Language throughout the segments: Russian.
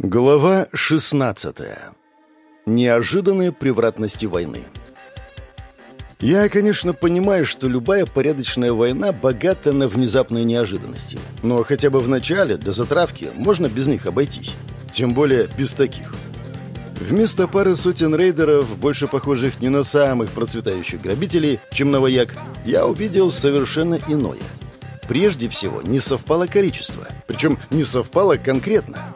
Глава 16. Неожиданные превратности войны. Я, конечно, понимаю, что любая порядочная война богата на внезапные неожиданности. Но хотя бы в начале, для затравки, можно без них обойтись. Тем более без таких. Вместо пары сотен рейдеров, больше похожих не на самых процветающих грабителей, чем на вояк, я увидел совершенно иное. Прежде всего, не совпало количество. Причем не совпало конкретно.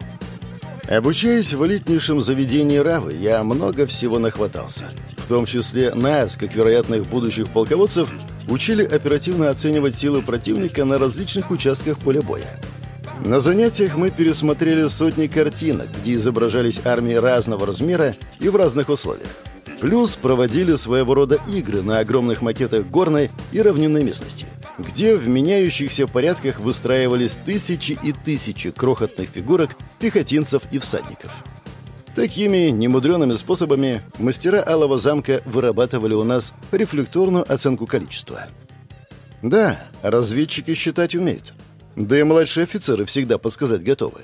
Обучаясь в элитнейшем заведении Равы, я много всего нахватался. В том числе нас, как вероятных будущих полководцев, учили оперативно оценивать силы противника на различных участках поля боя. На занятиях мы пересмотрели сотни картинок, где изображались армии разного размера и в разных условиях. Плюс проводили своего рода игры на огромных макетах горной и равнинной местности где в меняющихся порядках выстраивались тысячи и тысячи крохотных фигурок пехотинцев и всадников. Такими немудреными способами мастера Алого замка вырабатывали у нас рефлекторную оценку количества. Да, разведчики считать умеют. Да и младшие офицеры всегда подсказать готовы.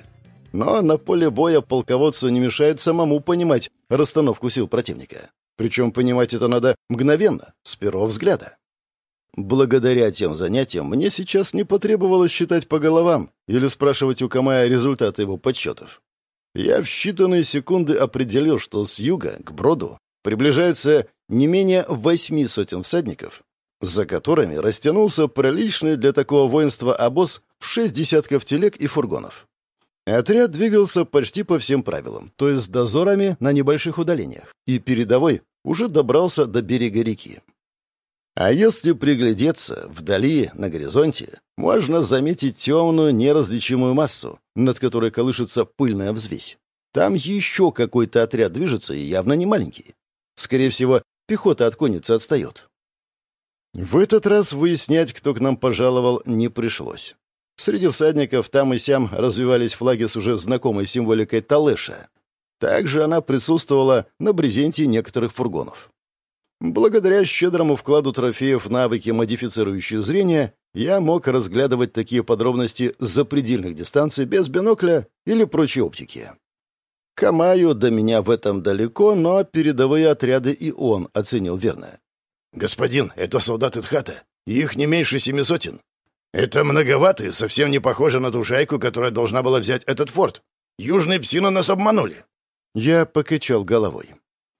Но на поле боя полководцу не мешает самому понимать расстановку сил противника. Причем понимать это надо мгновенно, с первого взгляда. Благодаря тем занятиям мне сейчас не потребовалось считать по головам или спрашивать у Камая результаты его подсчетов. Я в считанные секунды определил, что с юга к броду приближаются не менее восьми сотен всадников, за которыми растянулся приличный для такого воинства обоз в шесть десятков телег и фургонов. Отряд двигался почти по всем правилам, то есть с дозорами на небольших удалениях, и передовой уже добрался до берега реки. А если приглядеться, вдали, на горизонте, можно заметить темную, неразличимую массу, над которой колышется пыльная взвесь. Там еще какой-то отряд движется, и явно не маленький. Скорее всего, пехота от конницы отстает. В этот раз выяснять, кто к нам пожаловал, не пришлось. Среди всадников там и сям развивались флаги с уже знакомой символикой Талеша. Также она присутствовала на брезенте некоторых фургонов. Благодаря щедрому вкладу трофеев навыки, модифицирующие зрение, я мог разглядывать такие подробности с запредельных дистанций без бинокля или прочей оптики. Камаю до меня в этом далеко, но передовые отряды и он оценил верно. «Господин, это солдаты Тхата. Их не меньше семи сотен. Это многовато и совсем не похоже на ту шайку, которая должна была взять этот форт. Южные псины нас обманули». Я покачал головой.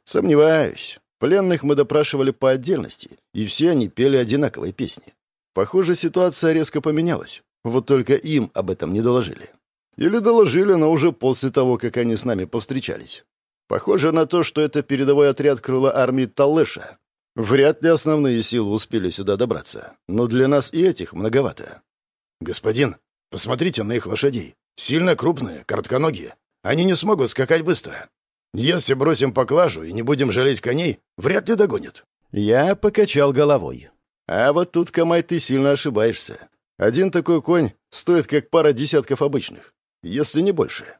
«Сомневаюсь. Пленных мы допрашивали по отдельности, и все они пели одинаковые песни. Похоже, ситуация резко поменялась. Вот только им об этом не доложили. Или доложили, но уже после того, как они с нами повстречались. Похоже на то, что это передовой отряд крыла армии Таллеша. Вряд ли основные силы успели сюда добраться. Но для нас и этих многовато. «Господин, посмотрите на их лошадей. Сильно крупные, коротконогие. Они не смогут скакать быстро. Если бросим поклажу и не будем жалеть коней, вряд ли догонят». Я покачал головой. А вот тут, Камай, ты сильно ошибаешься. Один такой конь стоит как пара десятков обычных, если не больше.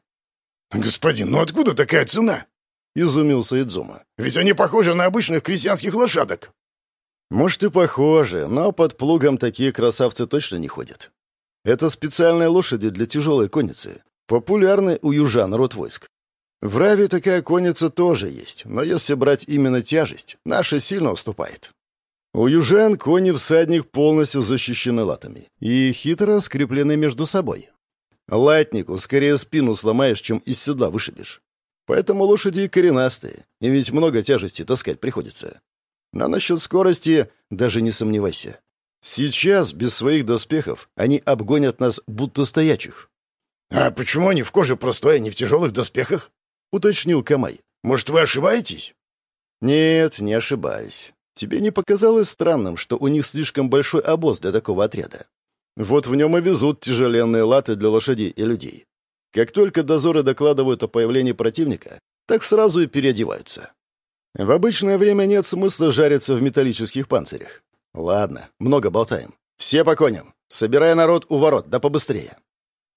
«Господин, ну откуда такая цена?» — изумился Идзума. «Ведь они похожи на обычных крестьянских лошадок». «Может, и похожи, но под плугом такие красавцы точно не ходят. Это специальные лошади для тяжелой конницы, популярны у южан род войск. В Раве такая конница тоже есть, но если брать именно тяжесть, наша сильно уступает. У южан кони всадник полностью защищены латами и хитро скреплены между собой. Латнику скорее спину сломаешь, чем из седла вышибешь. Поэтому лошади коренастые, и ведь много тяжести таскать приходится. Но насчет скорости даже не сомневайся. Сейчас, без своих доспехов, они обгонят нас, будто стоячих. — А почему они в коже простой, а не в тяжелых доспехах? — уточнил Камай. «Может, вы ошибаетесь?» «Нет, не ошибаюсь. Тебе не показалось странным, что у них слишком большой обоз для такого отряда? Вот в нем и везут тяжеленные латы для лошадей и людей. Как только дозоры докладывают о появлении противника, так сразу и переодеваются. В обычное время нет смысла жариться в металлических панцирях. Ладно, много болтаем. Все по коням. Собирай народ у ворот, да побыстрее.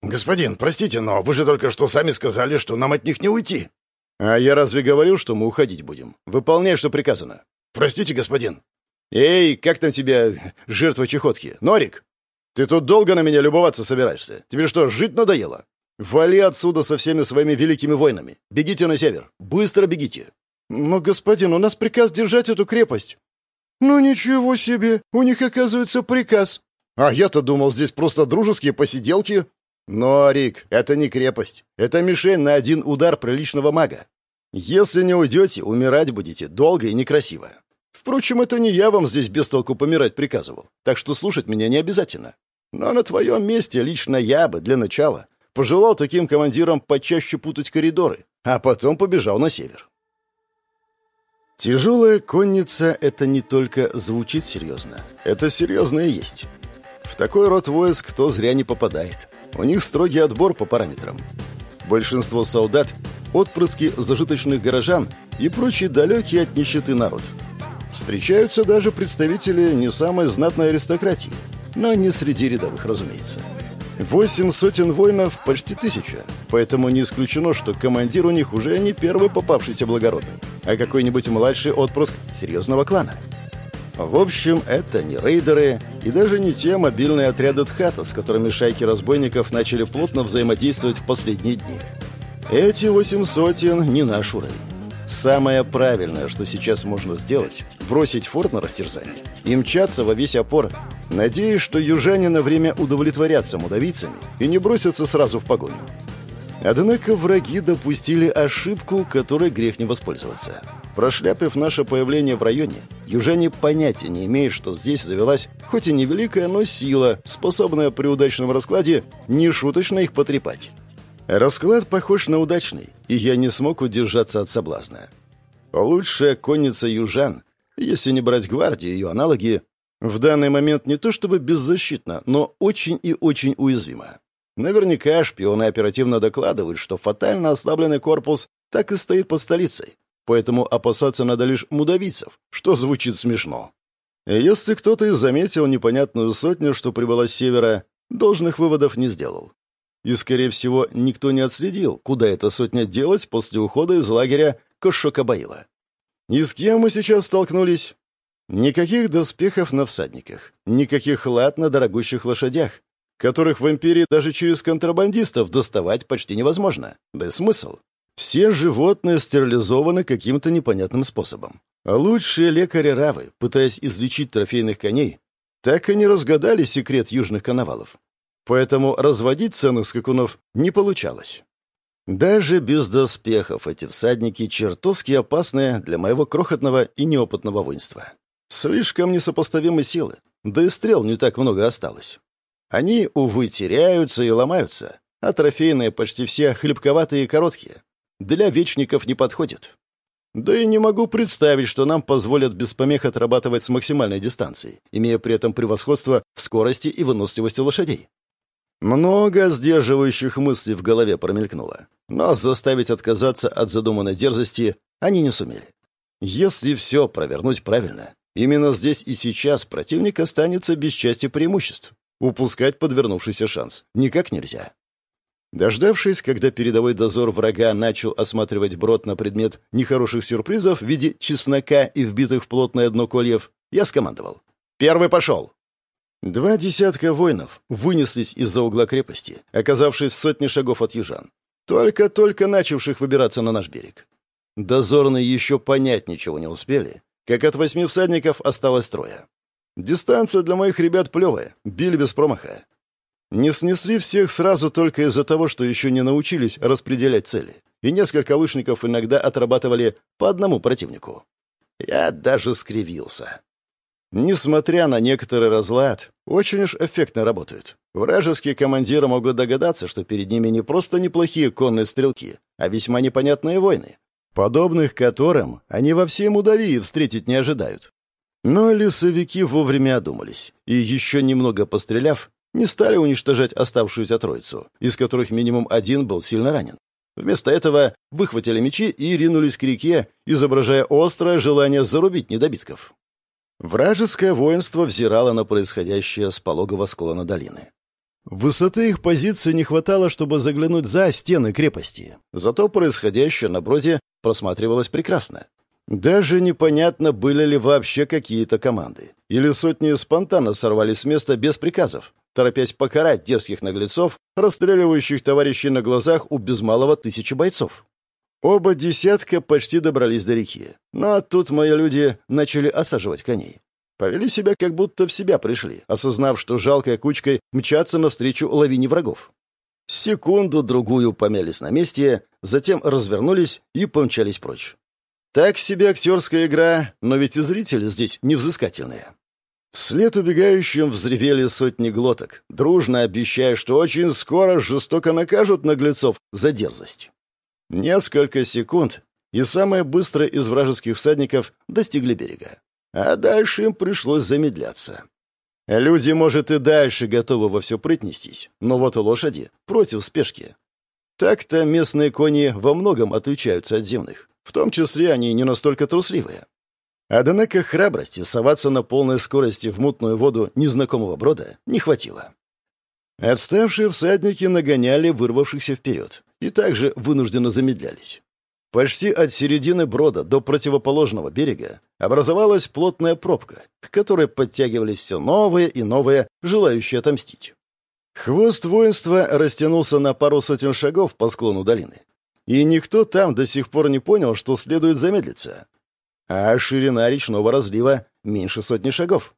«Господин, простите, но вы же только что сами сказали, что нам от них не уйти». «А я разве говорил, что мы уходить будем? Выполняй, что приказано». «Простите, господин». «Эй, как там тебя, жертва чехотки? Норик? Ты тут долго на меня любоваться собираешься? Тебе что, жить надоело? Вали отсюда со всеми своими великими войнами. Бегите на север. Быстро бегите. Но, господин, у нас приказ держать эту крепость. Ну ничего себе, у них оказывается приказ. А я-то думал, здесь просто дружеские посиделки. Но, Рик, это не крепость. Это мишень на один удар приличного мага. Если не уйдете, умирать будете долго и некрасиво. Впрочем, это не я вам здесь без толку помирать приказывал, так что слушать меня не обязательно. Но на твоем месте лично я бы, для начала, пожелал таким командирам почаще путать коридоры, а потом побежал на север. Тяжелая конница — это не только звучит серьезно. Это серьезно и есть. В такой род войск кто зря не попадает. У них строгий отбор по параметрам. Большинство солдат — отпрыски зажиточных горожан и прочий далекий от нищеты народ. Встречаются даже представители не самой знатной аристократии, но не среди рядовых, разумеется. Восемь сотен воинов — почти тысяча, поэтому не исключено, что командир у них уже не первый попавшийся благородный, а какой-нибудь младший отпрыск серьезного клана. В общем, это не рейдеры и даже не те мобильные отряды Тхата, с которыми шайки разбойников начали плотно взаимодействовать в последние дни. Эти восемь сотен не наш уровень. Самое правильное, что сейчас можно сделать — бросить форт на растерзание и мчаться во весь опор, надеясь, что южане на время удовлетворятся мудавицами и не бросятся сразу в погоню. Однако враги допустили ошибку, которой грех не воспользоваться. Прошляпив наше появление в районе, южане понятия не имеют, что здесь завелась хоть и невеликая, но сила, способная при удачном раскладе нешуточно их потрепать. Расклад похож на удачный, и я не смог удержаться от соблазна. Лучшая конница южан, если не брать гвардию и ее аналоги, в данный момент не то чтобы беззащитна, но очень и очень уязвима. Наверняка шпионы оперативно докладывают, что фатально ослабленный корпус так и стоит под столицей, поэтому опасаться надо лишь мудавицев, что звучит смешно. Если кто-то и заметил непонятную сотню, что прибыла с севера, должных выводов не сделал. И, скорее всего, никто не отследил, куда эта сотня делась после ухода из лагеря Кошокабаила. И с кем мы сейчас столкнулись? Никаких доспехов на всадниках, никаких лад на дорогущих лошадях, которых в империи даже через контрабандистов доставать почти невозможно. Да и смысл? Все животные стерилизованы каким-то непонятным способом. А лучшие лекари Равы, пытаясь излечить трофейных коней, так и не разгадали секрет южных коновалов поэтому разводить ценных скакунов не получалось. Даже без доспехов эти всадники чертовски опасны для моего крохотного и неопытного воинства. Слишком несопоставимы силы, да и стрел не так много осталось. Они, увы, теряются и ломаются, а трофейные почти все хлебковатые и короткие. Для вечников не подходят. Да и не могу представить, что нам позволят без помех отрабатывать с максимальной дистанцией, имея при этом превосходство в скорости и выносливости лошадей. Много сдерживающих мыслей в голове промелькнуло, но заставить отказаться от задуманной дерзости они не сумели. Если все провернуть правильно, именно здесь и сейчас противник останется без части преимуществ. Упускать подвернувшийся шанс никак нельзя. Дождавшись, когда передовой дозор врага начал осматривать брод на предмет нехороших сюрпризов в виде чеснока и вбитых в плотное дно кольев, я скомандовал. «Первый пошел!» Два десятка воинов вынеслись из-за угла крепости, оказавшись в сотне шагов от южан, только-только начавших выбираться на наш берег. Дозорные еще понять ничего не успели, как от восьми всадников осталось трое. Дистанция для моих ребят плевая, били без промаха. Не снесли всех сразу только из-за того, что еще не научились распределять цели, и несколько лучников иногда отрабатывали по одному противнику. Я даже скривился. Несмотря на некоторый разлад, очень уж эффектно работают. Вражеские командиры могут догадаться, что перед ними не просто неплохие конные стрелки, а весьма непонятные войны, подобных которым они во всей Мудавии встретить не ожидают. Но лесовики вовремя одумались, и еще немного постреляв, не стали уничтожать оставшуюся троицу, из которых минимум один был сильно ранен. Вместо этого выхватили мечи и ринулись к реке, изображая острое желание зарубить недобитков. Вражеское воинство взирало на происходящее с пологого склона долины. Высоты их позиции не хватало, чтобы заглянуть за стены крепости. Зато происходящее на броде просматривалось прекрасно. Даже непонятно, были ли вообще какие-то команды. Или сотни спонтанно сорвались с места без приказов, торопясь покарать дерзких наглецов, расстреливающих товарищей на глазах у без малого тысячи бойцов. Оба десятка почти добрались до реки, но тут мои люди начали осаживать коней. Повели себя, как будто в себя пришли, осознав, что жалкой кучкой мчатся навстречу лавине врагов. Секунду-другую помялись на месте, затем развернулись и помчались прочь. Так себе актерская игра, но ведь и зрители здесь невзыскательные. Вслед убегающим взревели сотни глоток, дружно обещая, что очень скоро жестоко накажут наглецов за дерзость. Несколько секунд, и самые быстрые из вражеских всадников достигли берега. А дальше им пришлось замедляться. Люди, может, и дальше готовы во все прыть но вот лошади против спешки. Так-то местные кони во многом отличаются от земных. В том числе они не настолько трусливые. Однако храбрости соваться на полной скорости в мутную воду незнакомого брода не хватило. Отставшие всадники нагоняли вырвавшихся вперед и также вынужденно замедлялись. Почти от середины брода до противоположного берега образовалась плотная пробка, к которой подтягивались все новые и новые, желающие отомстить. Хвост воинства растянулся на пару сотен шагов по склону долины. И никто там до сих пор не понял, что следует замедлиться. А ширина речного разлива меньше сотни шагов.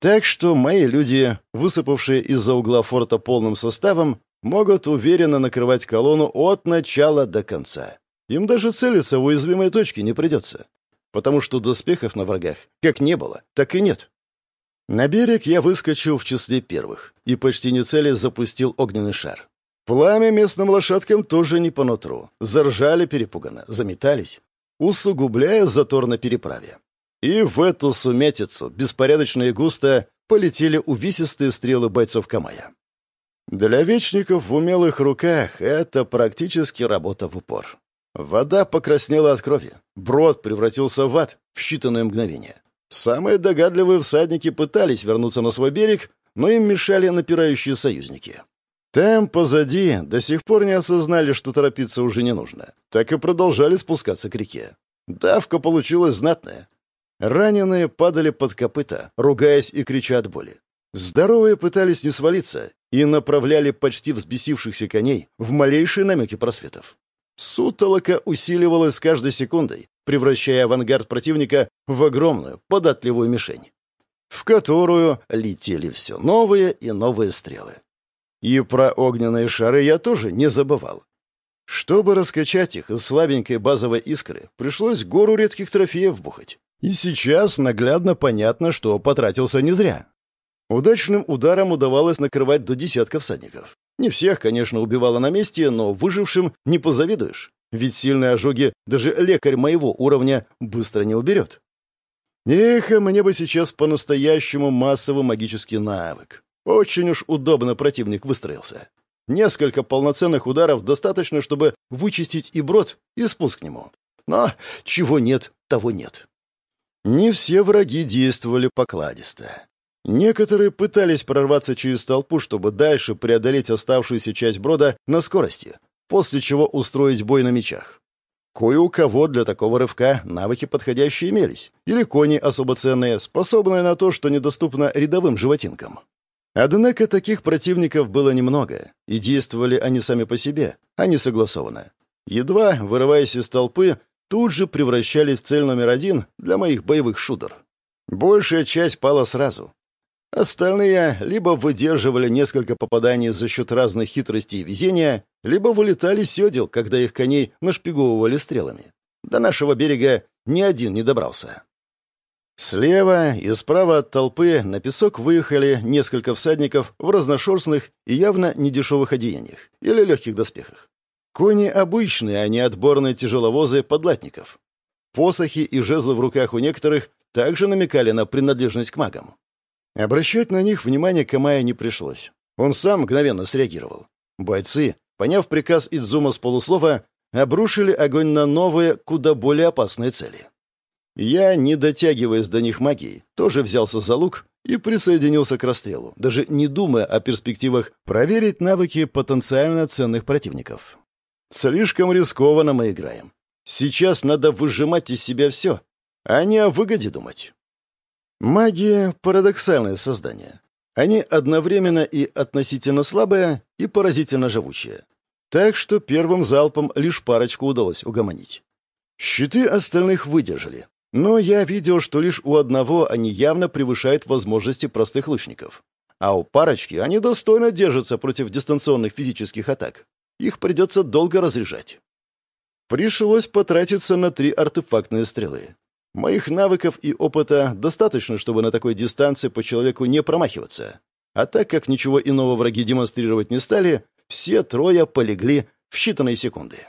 Так что мои люди, высыпавшие из-за угла форта полным составом, могут уверенно накрывать колонну от начала до конца. Им даже целиться в уязвимой точке не придется, потому что доспехов на врагах как не было, так и нет. На берег я выскочил в числе первых и почти не цели запустил огненный шар. Пламя местным лошадкам тоже не по нутру. Заржали перепуганно, заметались, усугубляя затор на переправе. И в эту сумятицу, беспорядочно и густо, полетели увесистые стрелы бойцов Камая. Для вечников в умелых руках это практически работа в упор. Вода покраснела от крови. Брод превратился в ад в считанные мгновения. Самые догадливые всадники пытались вернуться на свой берег, но им мешали напирающие союзники. Там, позади, до сих пор не осознали, что торопиться уже не нужно. Так и продолжали спускаться к реке. Давка получилась знатная. Раненые падали под копыта, ругаясь и крича от боли. Здоровые пытались не свалиться и направляли почти взбесившихся коней в малейшие намеки просветов. Сутолока усиливалась с каждой секундой, превращая авангард противника в огромную, податливую мишень, в которую летели все новые и новые стрелы. И про огненные шары я тоже не забывал. Чтобы раскачать их из слабенькой базовой искры, пришлось гору редких трофеев бухать. И сейчас наглядно понятно, что потратился не зря. Удачным ударом удавалось накрывать до десятка всадников. Не всех, конечно, убивало на месте, но выжившим не позавидуешь. Ведь сильные ожоги даже лекарь моего уровня быстро не уберет. Эх, а мне бы сейчас по-настоящему массовый магический навык. Очень уж удобно противник выстроился. Несколько полноценных ударов достаточно, чтобы вычистить и брод, и спуск к нему. Но чего нет, того нет. Не все враги действовали покладисто. Некоторые пытались прорваться через толпу, чтобы дальше преодолеть оставшуюся часть брода на скорости, после чего устроить бой на мечах. Кое у кого для такого рывка навыки подходящие имелись, или кони особо ценные, способные на то, что недоступно рядовым животинкам. Однако таких противников было немного, и действовали они сами по себе, а не согласованно. Едва, вырываясь из толпы, тут же превращались в цель номер один для моих боевых шудер. Большая часть пала сразу. Остальные либо выдерживали несколько попаданий за счет разных хитростей и везения, либо вылетали седел, когда их коней нашпиговывали стрелами. До нашего берега ни один не добрался. Слева и справа от толпы на песок выехали несколько всадников в разношерстных и явно недешевых одеяниях или легких доспехах. Кони обычные, а не отборные тяжеловозы подлатников. Посохи и жезлы в руках у некоторых также намекали на принадлежность к магам. Обращать на них внимание Камая не пришлось. Он сам мгновенно среагировал. Бойцы, поняв приказ Идзума с полуслова, обрушили огонь на новые, куда более опасные цели. Я, не дотягиваясь до них магией, тоже взялся за лук и присоединился к расстрелу, даже не думая о перспективах проверить навыки потенциально ценных противников. Слишком рискованно мы играем. Сейчас надо выжимать из себя все, а не о выгоде думать. Магия — парадоксальное создание. Они одновременно и относительно слабые, и поразительно живучие. Так что первым залпом лишь парочку удалось угомонить. Щиты остальных выдержали, но я видел, что лишь у одного они явно превышают возможности простых лучников. А у парочки они достойно держатся против дистанционных физических атак. Их придется долго разряжать. Пришлось потратиться на три артефактные стрелы. Моих навыков и опыта достаточно, чтобы на такой дистанции по человеку не промахиваться. А так как ничего иного враги демонстрировать не стали, все трое полегли в считанные секунды.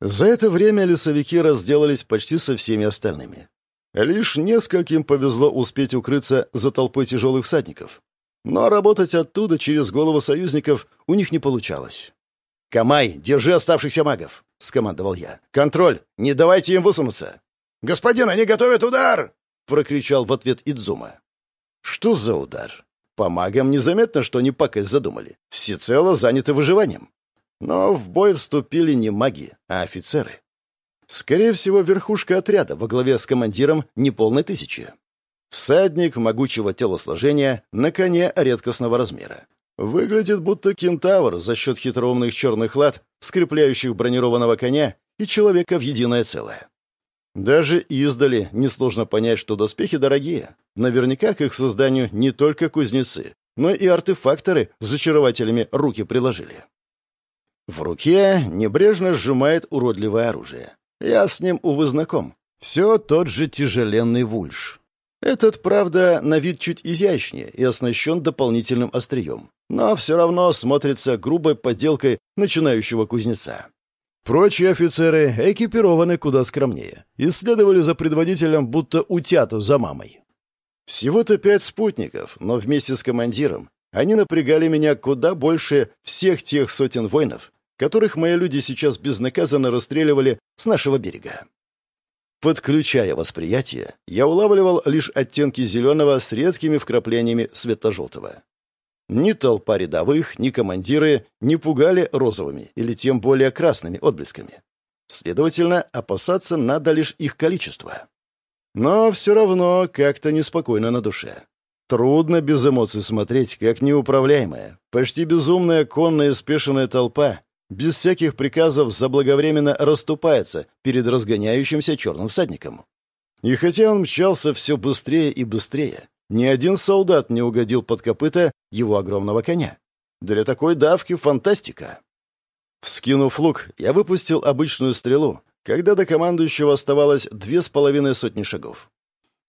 За это время лесовики разделались почти со всеми остальными. Лишь нескольким повезло успеть укрыться за толпой тяжелых всадников. Но работать оттуда через голову союзников у них не получалось. «Камай, держи оставшихся магов!» — скомандовал я. «Контроль! Не давайте им высунуться!» «Господин, они готовят удар!» — прокричал в ответ Идзума. «Что за удар?» По магам незаметно, что они пакость задумали. Всецело заняты выживанием. Но в бой вступили не маги, а офицеры. Скорее всего, верхушка отряда во главе с командиром неполной тысячи. Всадник могучего телосложения на коне редкостного размера. Выглядит будто кентавр за счет хитроумных черных лад, скрепляющих бронированного коня и человека в единое целое. Даже издали несложно понять, что доспехи дорогие. Наверняка к их созданию не только кузнецы, но и артефакторы с зачарователями руки приложили. В руке небрежно сжимает уродливое оружие. Я с ним, увы, знаком. Все тот же тяжеленный вульш. Этот, правда, на вид чуть изящнее и оснащен дополнительным острием, но все равно смотрится грубой подделкой начинающего кузнеца. Прочие офицеры экипированы куда скромнее и следовали за предводителем, будто утята за мамой. Всего-то пять спутников, но вместе с командиром они напрягали меня куда больше всех тех сотен воинов, которых мои люди сейчас безнаказанно расстреливали с нашего берега. Подключая восприятие, я улавливал лишь оттенки зеленого с редкими вкраплениями светло-желтого. Ни толпа рядовых, ни командиры не пугали розовыми или тем более красными отблесками. Следовательно, опасаться надо лишь их количества. Но все равно как-то неспокойно на душе. Трудно без эмоций смотреть, как неуправляемая, почти безумная конная спешенная толпа без всяких приказов заблаговременно расступается перед разгоняющимся черным всадником. И хотя он мчался все быстрее и быстрее, ни один солдат не угодил под копыта его огромного коня. Для такой давки фантастика. Вскинув лук, я выпустил обычную стрелу, когда до командующего оставалось две с половиной сотни шагов.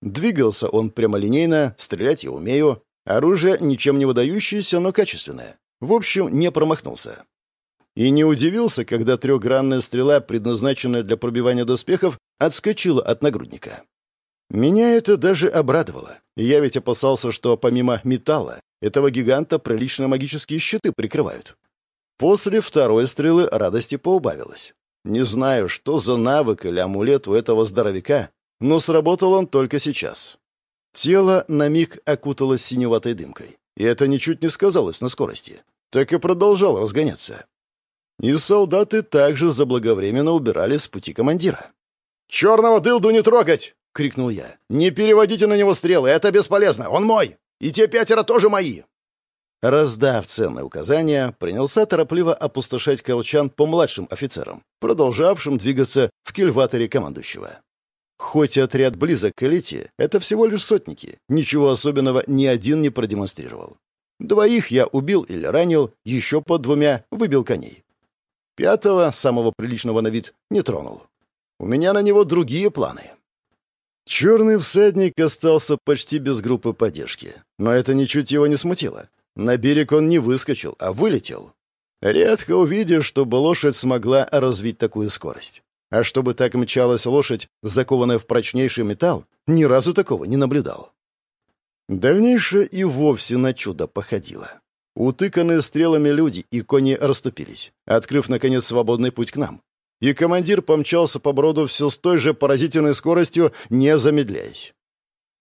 Двигался он прямолинейно, стрелять я умею, оружие ничем не выдающееся, но качественное. В общем, не промахнулся. И не удивился, когда трехгранная стрела, предназначенная для пробивания доспехов, отскочила от нагрудника. Меня это даже обрадовало. Я ведь опасался, что помимо металла этого гиганта прилично магические щиты прикрывают. После второй стрелы радости поубавилось. Не знаю, что за навык или амулет у этого здоровяка, но сработал он только сейчас. Тело на миг окуталось синеватой дымкой, и это ничуть не сказалось на скорости. Так и продолжал разгоняться. И солдаты также заблаговременно убирали с пути командира. «Черного дылду не трогать!» — крикнул я. «Не переводите на него стрелы, это бесполезно, он мой! И те пятеро тоже мои!» Раздав ценные указания, принялся торопливо опустошать колчан по младшим офицерам, продолжавшим двигаться в кильваторе командующего. Хоть отряд близок к элите, это всего лишь сотники, ничего особенного ни один не продемонстрировал. Двоих я убил или ранил, еще по двумя выбил коней. Пятого, самого приличного на вид, не тронул. У меня на него другие планы. Черный всадник остался почти без группы поддержки. Но это ничуть его не смутило. На берег он не выскочил, а вылетел. Редко увидишь, чтобы лошадь смогла развить такую скорость. А чтобы так мчалась лошадь, закованная в прочнейший металл, ни разу такого не наблюдал. Дальнейшее и вовсе на чудо походило. Утыканные стрелами люди и кони расступились, открыв, наконец, свободный путь к нам и командир помчался по броду все с той же поразительной скоростью, не замедляясь.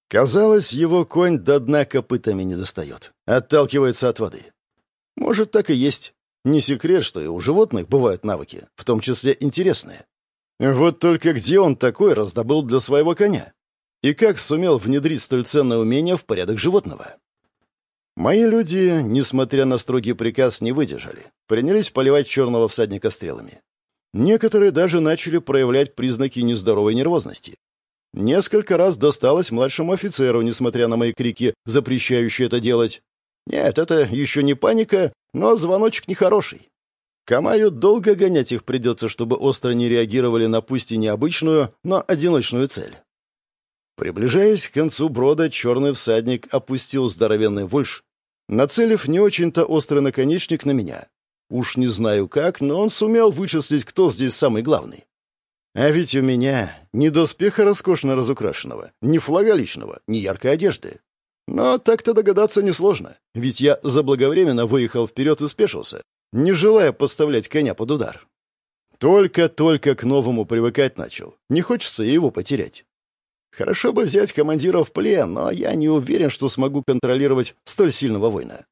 Казалось, его конь до дна копытами не достает, отталкивается от воды. Может, так и есть. Не секрет, что и у животных бывают навыки, в том числе интересные. Вот только где он такой раздобыл для своего коня? И как сумел внедрить столь ценное умение в порядок животного? Мои люди, несмотря на строгий приказ, не выдержали. Принялись поливать черного всадника стрелами. Некоторые даже начали проявлять признаки нездоровой нервозности. Несколько раз досталось младшему офицеру, несмотря на мои крики, запрещающие это делать. Нет, это еще не паника, но звоночек нехороший. Камаю долго гонять их придется, чтобы остро не реагировали на пусть и необычную, но одиночную цель. Приближаясь к концу брода, черный всадник опустил здоровенный вольш, нацелив не очень-то острый наконечник на меня. Уж не знаю как, но он сумел вычислить, кто здесь самый главный. А ведь у меня ни доспеха роскошно разукрашенного, ни флага личного, ни яркой одежды. Но так-то догадаться несложно, ведь я заблаговременно выехал вперед и спешился, не желая подставлять коня под удар. Только-только к новому привыкать начал, не хочется его потерять. Хорошо бы взять командира в плен, но я не уверен, что смогу контролировать столь сильного воина.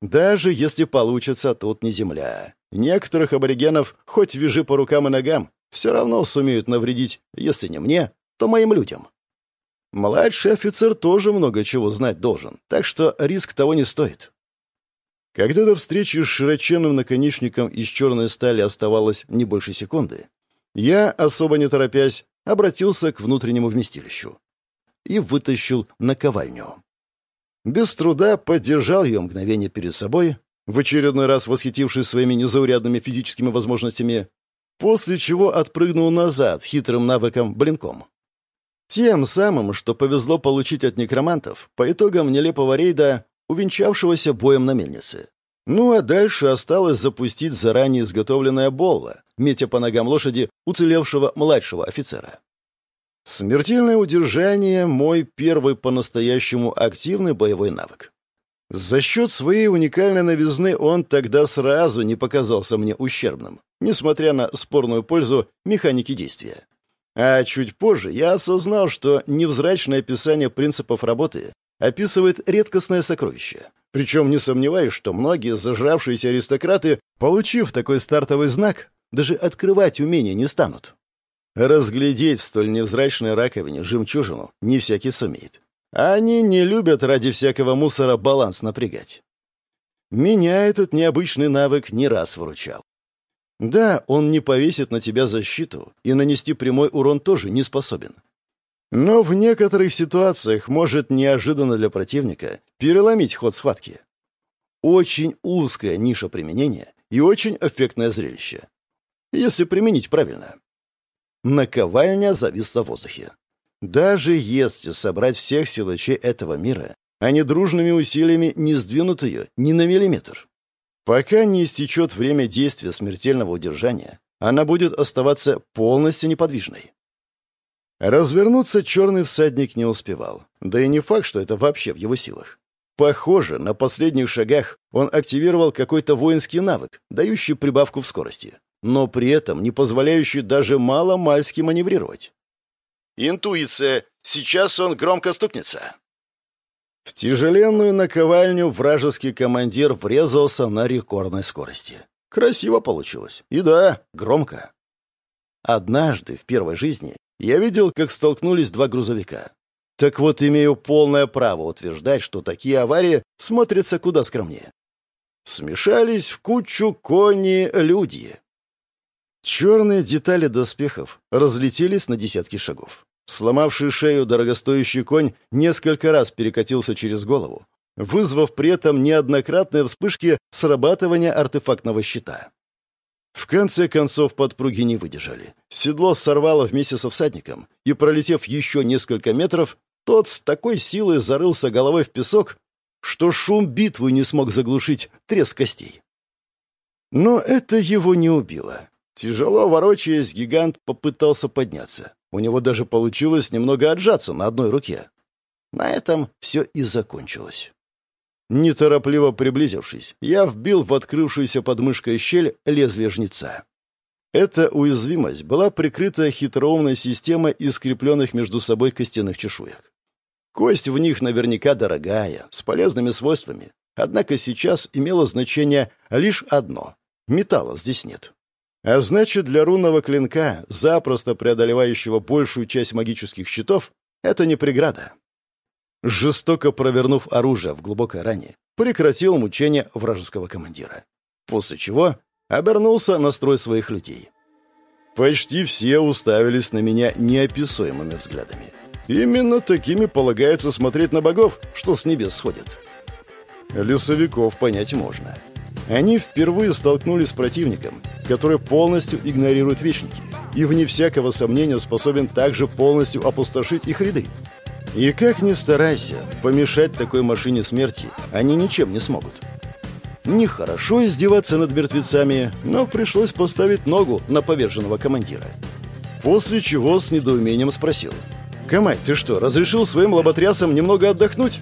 Даже если получится, тут не земля. Некоторых аборигенов хоть вяжи по рукам и ногам, все равно сумеют навредить, если не мне, то моим людям. Младший офицер тоже много чего знать должен, так что риск того не стоит. Когда до встречи с широченным наконечником из черной стали оставалось не больше секунды, я, особо не торопясь, обратился к внутреннему вместилищу и вытащил наковальню. Без труда поддержал ее мгновение перед собой, в очередной раз восхитившись своими незаурядными физическими возможностями, после чего отпрыгнул назад хитрым навыком блинком. Тем самым, что повезло получить от некромантов по итогам нелепого рейда, увенчавшегося боем на мельнице. Ну а дальше осталось запустить заранее изготовленное болло, метя по ногам лошади уцелевшего младшего офицера. Смертельное удержание — мой первый по-настоящему активный боевой навык. За счет своей уникальной новизны он тогда сразу не показался мне ущербным, несмотря на спорную пользу механики действия. А чуть позже я осознал, что невзрачное описание принципов работы описывает редкостное сокровище. Причем не сомневаюсь, что многие зажравшиеся аристократы, получив такой стартовый знак, даже открывать умения не станут. Разглядеть в столь невзрачной раковине жемчужину не всякий сумеет. Они не любят ради всякого мусора баланс напрягать. Меня этот необычный навык не раз выручал. Да, он не повесит на тебя защиту, и нанести прямой урон тоже не способен. Но в некоторых ситуациях может неожиданно для противника переломить ход схватки. Очень узкая ниша применения и очень эффектное зрелище. Если применить правильно. Наковальня зависла в воздухе. Даже если собрать всех силачей этого мира, они дружными усилиями не сдвинут ее ни на миллиметр. Пока не истечет время действия смертельного удержания, она будет оставаться полностью неподвижной. Развернуться черный всадник не успевал. Да и не факт, что это вообще в его силах. Похоже, на последних шагах он активировал какой-то воинский навык, дающий прибавку в скорости, но при этом не позволяющий даже мало-мальски маневрировать. Интуиция. Сейчас он громко стукнется. В тяжеленную наковальню вражеский командир врезался на рекордной скорости. Красиво получилось. И да, громко. Однажды в первой жизни я видел, как столкнулись два грузовика. Так вот, имею полное право утверждать, что такие аварии смотрятся куда скромнее. Смешались в кучу кони-люди. Черные детали доспехов разлетелись на десятки шагов. Сломавший шею дорогостоящий конь несколько раз перекатился через голову, вызвав при этом неоднократные вспышки срабатывания артефактного щита. В конце концов подпруги не выдержали. Седло сорвало вместе со всадником, и, пролетев еще несколько метров, тот с такой силой зарылся головой в песок, что шум битвы не смог заглушить треск костей. Но это его не убило. Тяжело ворочаясь, гигант попытался подняться. У него даже получилось немного отжаться на одной руке. На этом все и закончилось. Неторопливо приблизившись, я вбил в открывшуюся подмышкой щель лезвие жнеца. Эта уязвимость была прикрыта хитроумной системой из скрепленных между собой костяных чешуек. Кость в них наверняка дорогая, с полезными свойствами, однако сейчас имело значение лишь одно — металла здесь нет. А значит, для рунного клинка, запросто преодолевающего большую часть магических щитов, это не преграда. Жестоко провернув оружие в глубокой ране, прекратил мучение вражеского командира. После чего обернулся на строй своих людей. Почти все уставились на меня неописуемыми взглядами. Именно такими полагается смотреть на богов, что с небес сходят. Лесовиков понять можно. Они впервые столкнулись с противником, который полностью игнорирует вечники, и, вне всякого сомнения, способен также полностью опустошить их ряды. И как ни старайся, помешать такой машине смерти они ничем не смогут. Нехорошо издеваться над мертвецами, но пришлось поставить ногу на поверженного командира. После чего с недоумением спросил. «Камай, ты что, разрешил своим лоботрясам немного отдохнуть?»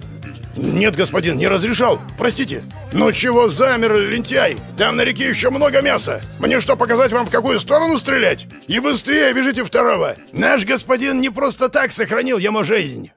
«Нет, господин, не разрешал. Простите». «Ну чего замерли, лентяй? Там на реке еще много мяса. Мне что, показать вам, в какую сторону стрелять? И быстрее бежите второго. Наш господин не просто так сохранил ему жизнь».